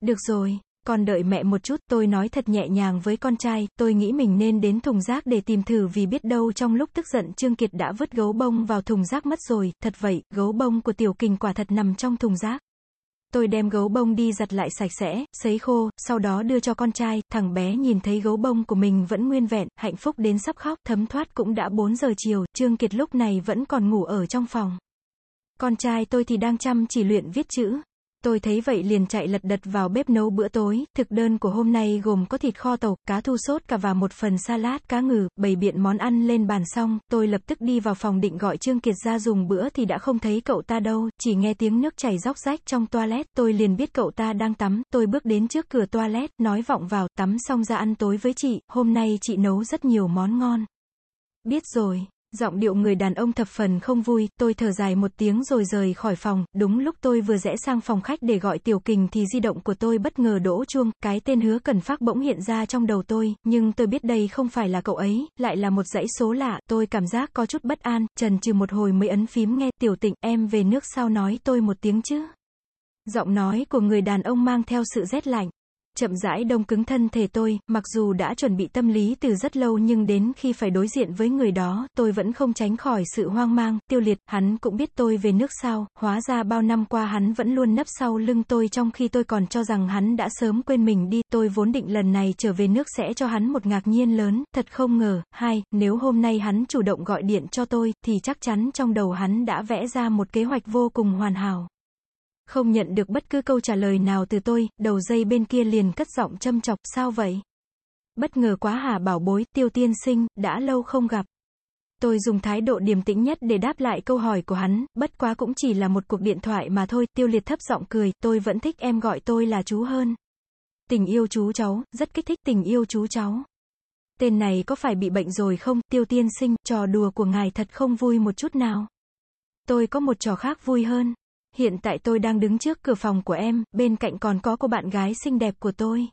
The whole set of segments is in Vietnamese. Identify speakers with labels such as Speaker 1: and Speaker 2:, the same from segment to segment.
Speaker 1: Được rồi, con đợi mẹ một chút, tôi nói thật nhẹ nhàng với con trai, tôi nghĩ mình nên đến thùng rác để tìm thử vì biết đâu trong lúc tức giận Trương Kiệt đã vứt gấu bông vào thùng rác mất rồi, thật vậy, gấu bông của tiểu kình quả thật nằm trong thùng rác. Tôi đem gấu bông đi giặt lại sạch sẽ, sấy khô, sau đó đưa cho con trai, thằng bé nhìn thấy gấu bông của mình vẫn nguyên vẹn, hạnh phúc đến sắp khóc, thấm thoát cũng đã 4 giờ chiều, Trương Kiệt lúc này vẫn còn ngủ ở trong phòng. Con trai tôi thì đang chăm chỉ luyện viết chữ. Tôi thấy vậy liền chạy lật đật vào bếp nấu bữa tối, thực đơn của hôm nay gồm có thịt kho tàu, cá thu sốt cả và một phần salad cá ngừ, bày biện món ăn lên bàn xong, tôi lập tức đi vào phòng định gọi Trương Kiệt ra dùng bữa thì đã không thấy cậu ta đâu, chỉ nghe tiếng nước chảy róc rách trong toilet, tôi liền biết cậu ta đang tắm, tôi bước đến trước cửa toilet, nói vọng vào, tắm xong ra ăn tối với chị, hôm nay chị nấu rất nhiều món ngon. Biết rồi. Giọng điệu người đàn ông thập phần không vui, tôi thở dài một tiếng rồi rời khỏi phòng, đúng lúc tôi vừa rẽ sang phòng khách để gọi tiểu kình thì di động của tôi bất ngờ đổ chuông, cái tên hứa cần phát bỗng hiện ra trong đầu tôi, nhưng tôi biết đây không phải là cậu ấy, lại là một dãy số lạ, tôi cảm giác có chút bất an, trần trừ một hồi mới ấn phím nghe, tiểu tịnh, em về nước sau nói tôi một tiếng chứ. Giọng nói của người đàn ông mang theo sự rét lạnh chậm rãi đông cứng thân thể tôi, mặc dù đã chuẩn bị tâm lý từ rất lâu nhưng đến khi phải đối diện với người đó, tôi vẫn không tránh khỏi sự hoang mang, tiêu liệt, hắn cũng biết tôi về nước sao, hóa ra bao năm qua hắn vẫn luôn nấp sau lưng tôi trong khi tôi còn cho rằng hắn đã sớm quên mình đi, tôi vốn định lần này trở về nước sẽ cho hắn một ngạc nhiên lớn, thật không ngờ, hai, nếu hôm nay hắn chủ động gọi điện cho tôi, thì chắc chắn trong đầu hắn đã vẽ ra một kế hoạch vô cùng hoàn hảo. Không nhận được bất cứ câu trả lời nào từ tôi, đầu dây bên kia liền cất giọng châm chọc, sao vậy? Bất ngờ quá hả bảo bối, tiêu tiên sinh, đã lâu không gặp. Tôi dùng thái độ điềm tĩnh nhất để đáp lại câu hỏi của hắn, bất quá cũng chỉ là một cuộc điện thoại mà thôi, tiêu liệt thấp giọng cười, tôi vẫn thích em gọi tôi là chú hơn. Tình yêu chú cháu, rất kích thích tình yêu chú cháu. Tên này có phải bị bệnh rồi không, tiêu tiên sinh, trò đùa của ngài thật không vui một chút nào. Tôi có một trò khác vui hơn. Hiện tại tôi đang đứng trước cửa phòng của em, bên cạnh còn có cô bạn gái xinh đẹp của tôi.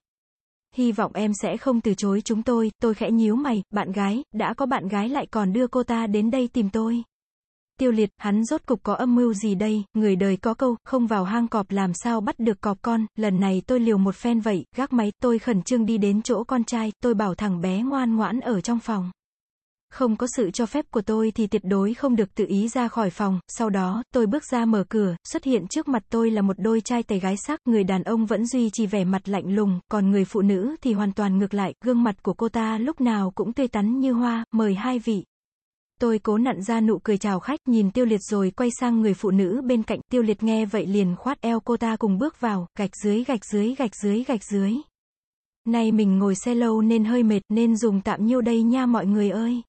Speaker 1: Hy vọng em sẽ không từ chối chúng tôi, tôi khẽ nhíu mày, bạn gái, đã có bạn gái lại còn đưa cô ta đến đây tìm tôi. Tiêu liệt, hắn rốt cục có âm mưu gì đây, người đời có câu, không vào hang cọp làm sao bắt được cọp con, lần này tôi liều một phen vậy, gác máy, tôi khẩn trương đi đến chỗ con trai, tôi bảo thằng bé ngoan ngoãn ở trong phòng. Không có sự cho phép của tôi thì tuyệt đối không được tự ý ra khỏi phòng, sau đó, tôi bước ra mở cửa, xuất hiện trước mặt tôi là một đôi trai tầy gái sắc, người đàn ông vẫn duy trì vẻ mặt lạnh lùng, còn người phụ nữ thì hoàn toàn ngược lại, gương mặt của cô ta lúc nào cũng tươi tắn như hoa, mời hai vị. Tôi cố nặn ra nụ cười chào khách, nhìn tiêu liệt rồi quay sang người phụ nữ bên cạnh, tiêu liệt nghe vậy liền khoát eo cô ta cùng bước vào, gạch dưới gạch dưới gạch dưới gạch dưới. Nay mình ngồi xe lâu nên hơi mệt nên dùng tạm nhiêu đây nha mọi người ơi.